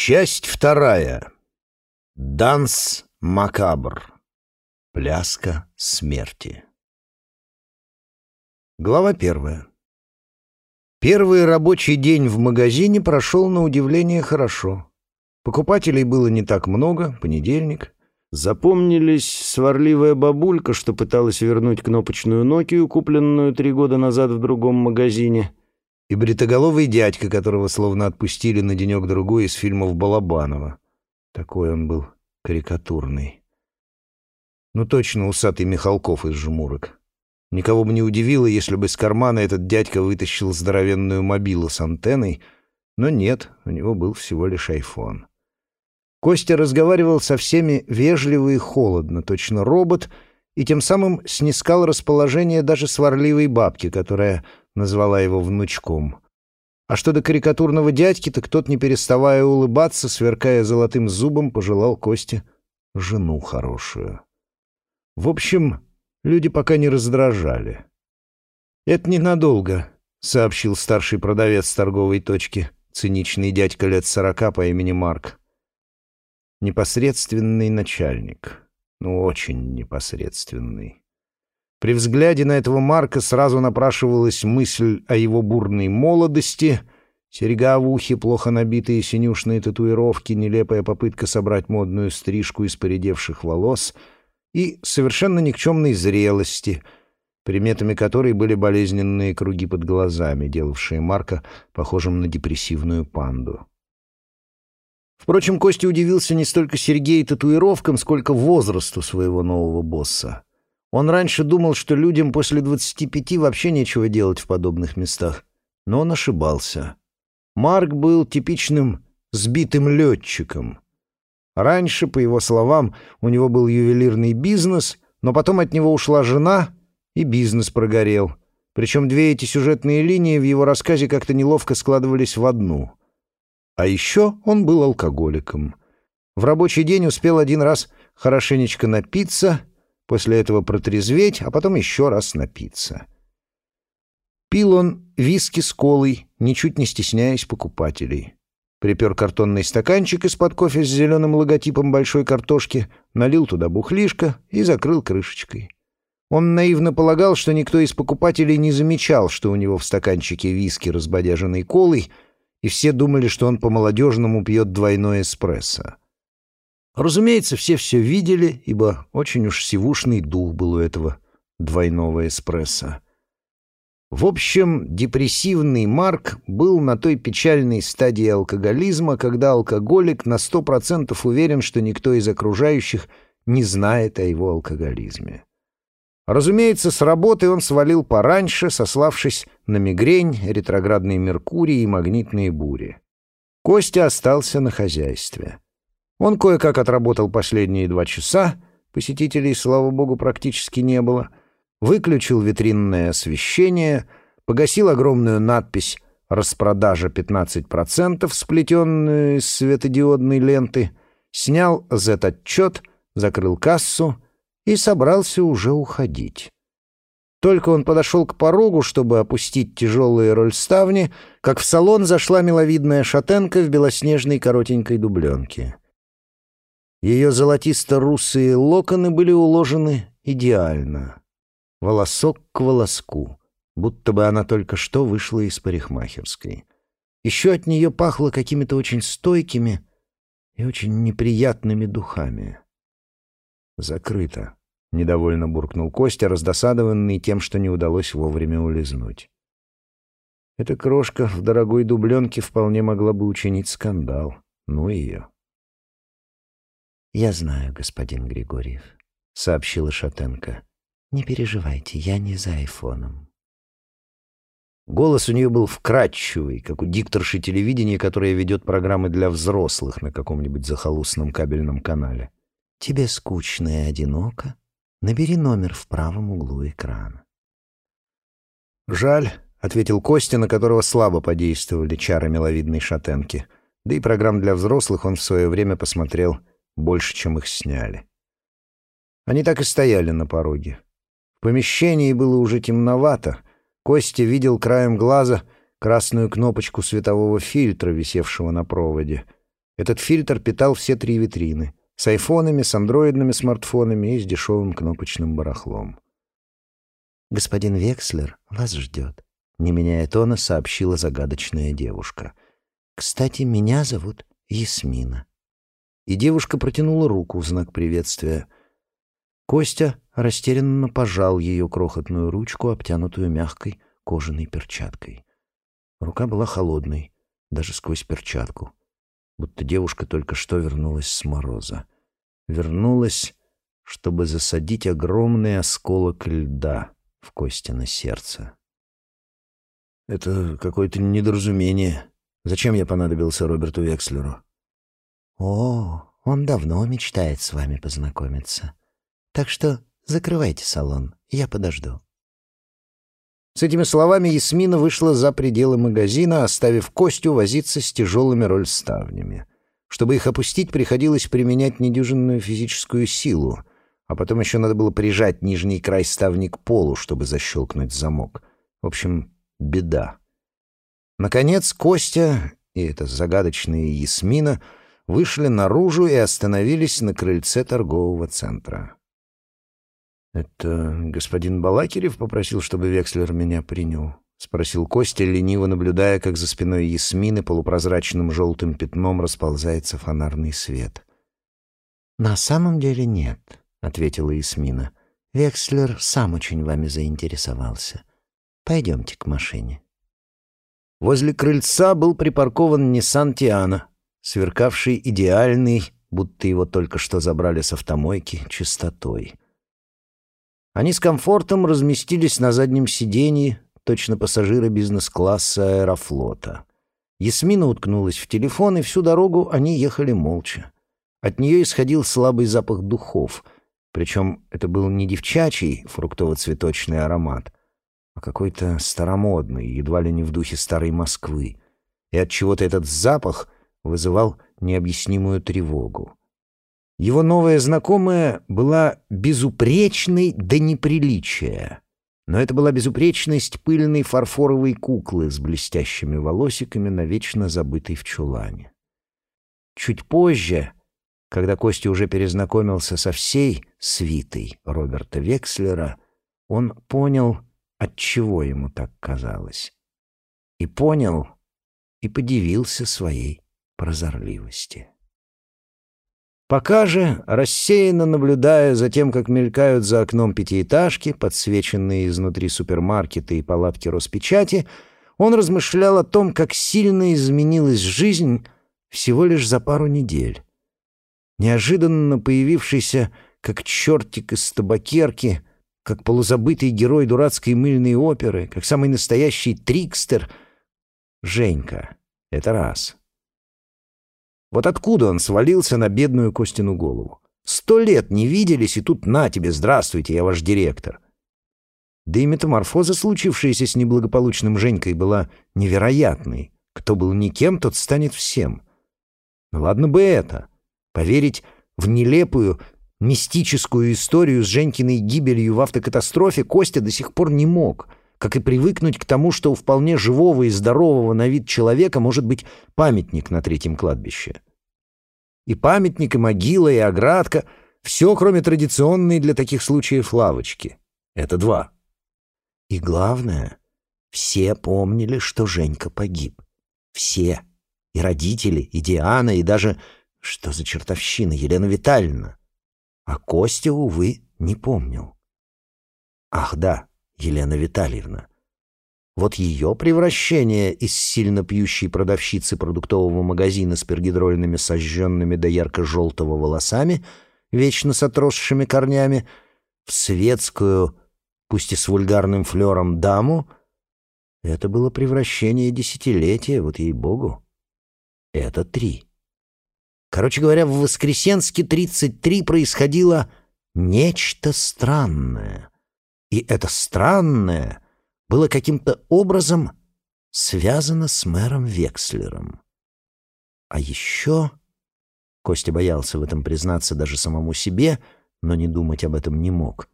Часть вторая. Данс макабр. Пляска смерти. Глава первая. Первый рабочий день в магазине прошел на удивление хорошо. Покупателей было не так много, понедельник. Запомнились сварливая бабулька, что пыталась вернуть кнопочную Нокию, купленную три года назад в другом магазине — и бритоголовый дядька, которого словно отпустили на денек-другой из фильмов Балабанова. Такой он был карикатурный. Ну точно усатый Михалков из «Жмурок». Никого бы не удивило, если бы из кармана этот дядька вытащил здоровенную мобилу с антенной, но нет, у него был всего лишь айфон. Костя разговаривал со всеми вежливо и холодно, точно робот, и тем самым снискал расположение даже сварливой бабки, которая назвала его внучком. А что до карикатурного дядьки, так тот, не переставая улыбаться, сверкая золотым зубом, пожелал Косте жену хорошую. В общем, люди пока не раздражали. «Это ненадолго», — сообщил старший продавец торговой точки, циничный дядька лет сорока по имени Марк. Непосредственный начальник. Ну, очень непосредственный. При взгляде на этого Марка сразу напрашивалась мысль о его бурной молодости, серьга в ухе, плохо набитые синюшные татуировки, нелепая попытка собрать модную стрижку из поредевших волос и совершенно никчемной зрелости, приметами которой были болезненные круги под глазами, делавшие Марка похожим на депрессивную панду. Впрочем, Костя удивился не столько Сергею татуировкам, сколько возрасту своего нового босса. Он раньше думал, что людям после 25 вообще нечего делать в подобных местах, но он ошибался. Марк был типичным сбитым летчиком. Раньше, по его словам, у него был ювелирный бизнес, но потом от него ушла жена, и бизнес прогорел. Причем две эти сюжетные линии в его рассказе как-то неловко складывались в одну. А еще он был алкоголиком. В рабочий день успел один раз хорошенечко напиться — после этого протрезветь, а потом еще раз напиться. Пил он виски с колой, ничуть не стесняясь покупателей. Припер картонный стаканчик из-под кофе с зеленым логотипом большой картошки, налил туда бухлишко и закрыл крышечкой. Он наивно полагал, что никто из покупателей не замечал, что у него в стаканчике виски, разбодяженной колой, и все думали, что он по-молодежному пьет двойной эспрессо. Разумеется, все все видели, ибо очень уж сивушный дух был у этого двойного эспрессо. В общем, депрессивный Марк был на той печальной стадии алкоголизма, когда алкоголик на сто процентов уверен, что никто из окружающих не знает о его алкоголизме. Разумеется, с работы он свалил пораньше, сославшись на мигрень, ретроградный Меркурий и магнитные бури. Костя остался на хозяйстве. Он кое-как отработал последние два часа, посетителей, слава богу, практически не было, выключил витринное освещение, погасил огромную надпись «Распродажа 15%», сплетенную из светодиодной ленты, снял Z-отчет, закрыл кассу и собрался уже уходить. Только он подошел к порогу, чтобы опустить тяжелые рольставни, как в салон зашла миловидная шатенка в белоснежной коротенькой дубленке — ее золотисто-русые локоны были уложены идеально, волосок к волоску, будто бы она только что вышла из парикмахерской. Еще от нее пахло какими-то очень стойкими и очень неприятными духами. «Закрыто», — недовольно буркнул Костя, раздосадованный тем, что не удалось вовремя улизнуть. Эта крошка в дорогой дубленке вполне могла бы учинить скандал. Ну ее. «Я знаю, господин Григорьев», — сообщила Шатенко. «Не переживайте, я не за айфоном». Голос у нее был вкрадчивый, как у дикторши телевидения, которая ведет программы для взрослых на каком-нибудь захолустном кабельном канале. «Тебе скучно и одиноко? Набери номер в правом углу экрана». «Жаль», — ответил Костя, на которого слабо подействовали чары миловидной шатенки. Да и программ для взрослых он в свое время посмотрел больше, чем их сняли. Они так и стояли на пороге. В помещении было уже темновато. Костя видел краем глаза красную кнопочку светового фильтра, висевшего на проводе. Этот фильтр питал все три витрины — с айфонами, с андроидными смартфонами и с дешевым кнопочным барахлом. «Господин Векслер вас ждет», — не меняя тона, сообщила загадочная девушка. «Кстати, меня зовут Ясмина». И девушка протянула руку в знак приветствия. Костя растерянно пожал ее крохотную ручку, обтянутую мягкой кожаной перчаткой. Рука была холодной, даже сквозь перчатку, будто девушка только что вернулась с мороза. Вернулась, чтобы засадить огромный осколок льда в Кости на сердце. «Это какое-то недоразумение. Зачем я понадобился Роберту Векслеру?» «О, он давно мечтает с вами познакомиться. Так что закрывайте салон, я подожду». С этими словами Ясмина вышла за пределы магазина, оставив Костю возиться с тяжелыми рольставнями. Чтобы их опустить, приходилось применять недюжинную физическую силу, а потом еще надо было прижать нижний край ставни к полу, чтобы защелкнуть замок. В общем, беда. Наконец Костя и эта загадочная Ясмина вышли наружу и остановились на крыльце торгового центра. «Это господин Балакирев попросил, чтобы Векслер меня принял?» — спросил Костя, лениво наблюдая, как за спиной Ясмины полупрозрачным желтым пятном расползается фонарный свет. «На самом деле нет», — ответила Ясмина. «Векслер сам очень вами заинтересовался. Пойдемте к машине». Возле крыльца был припаркован Ниссан Тиана, сверкавший идеальный, будто его только что забрали с автомойки, чистотой. Они с комфортом разместились на заднем сиденье, точно пассажиры бизнес-класса аэрофлота. Ясмина уткнулась в телефон, и всю дорогу они ехали молча. От нее исходил слабый запах духов, причем это был не девчачий фруктово-цветочный аромат, а какой-то старомодный, едва ли не в духе старой Москвы. И от чего то этот запах вызывал необъяснимую тревогу. Его новая знакомая была безупречной до неприличия. Но это была безупречность пыльной фарфоровой куклы с блестящими волосиками, навечно забытой в чулане. Чуть позже, когда Костя уже перезнакомился со всей свитой Роберта Векслера, он понял, от чего ему так казалось. И понял, и подивился своей прозорливости. Пока же, рассеянно наблюдая за тем, как мелькают за окном пятиэтажки, подсвеченные изнутри супермаркеты и палатки Роспечати, он размышлял о том, как сильно изменилась жизнь всего лишь за пару недель. Неожиданно появившийся, как чертик из табакерки, как полузабытый герой дурацкой мыльной оперы, как самый настоящий трикстер — Женька. Это раз. Вот откуда он свалился на бедную Костину голову? Сто лет не виделись, и тут на тебе, здравствуйте, я ваш директор. Да и метаморфоза, случившаяся с неблагополучным Женькой, была невероятной. Кто был никем, тот станет всем. Ну ладно бы это. Поверить в нелепую, мистическую историю с Женькиной гибелью в автокатастрофе Костя до сих пор не мог, как и привыкнуть к тому, что у вполне живого и здорового на вид человека может быть памятник на третьем кладбище. И памятник, и могила, и оградка — все, кроме традиционной для таких случаев лавочки. Это два. И главное, все помнили, что Женька погиб. Все. И родители, и Диана, и даже... Что за чертовщина, Елена Витальевна? А Костя, увы, не помнил. Ах да, Елена Витальевна. Вот ее превращение из сильно пьющей продавщицы продуктового магазина с пергидрольными сожженными до ярко-желтого волосами, вечно с отросшими корнями, в светскую, пусть и с вульгарным флером, даму, это было превращение десятилетия, вот ей-богу. Это три. Короче говоря, в Воскресенске 33 происходило нечто странное. И это странное было каким-то образом связано с мэром Векслером. А еще... Костя боялся в этом признаться даже самому себе, но не думать об этом не мог.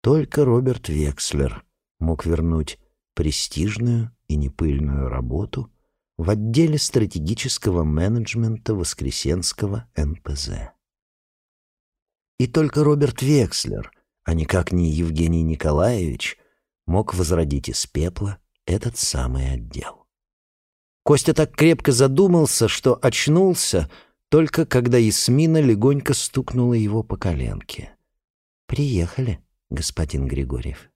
Только Роберт Векслер мог вернуть престижную и непыльную работу в отделе стратегического менеджмента Воскресенского НПЗ. И только Роберт Векслер, а никак не Евгений Николаевич, мог возродить из пепла этот самый отдел. Костя так крепко задумался, что очнулся только когда Ясмина легонько стукнула его по коленке. «Приехали, господин Григорьев».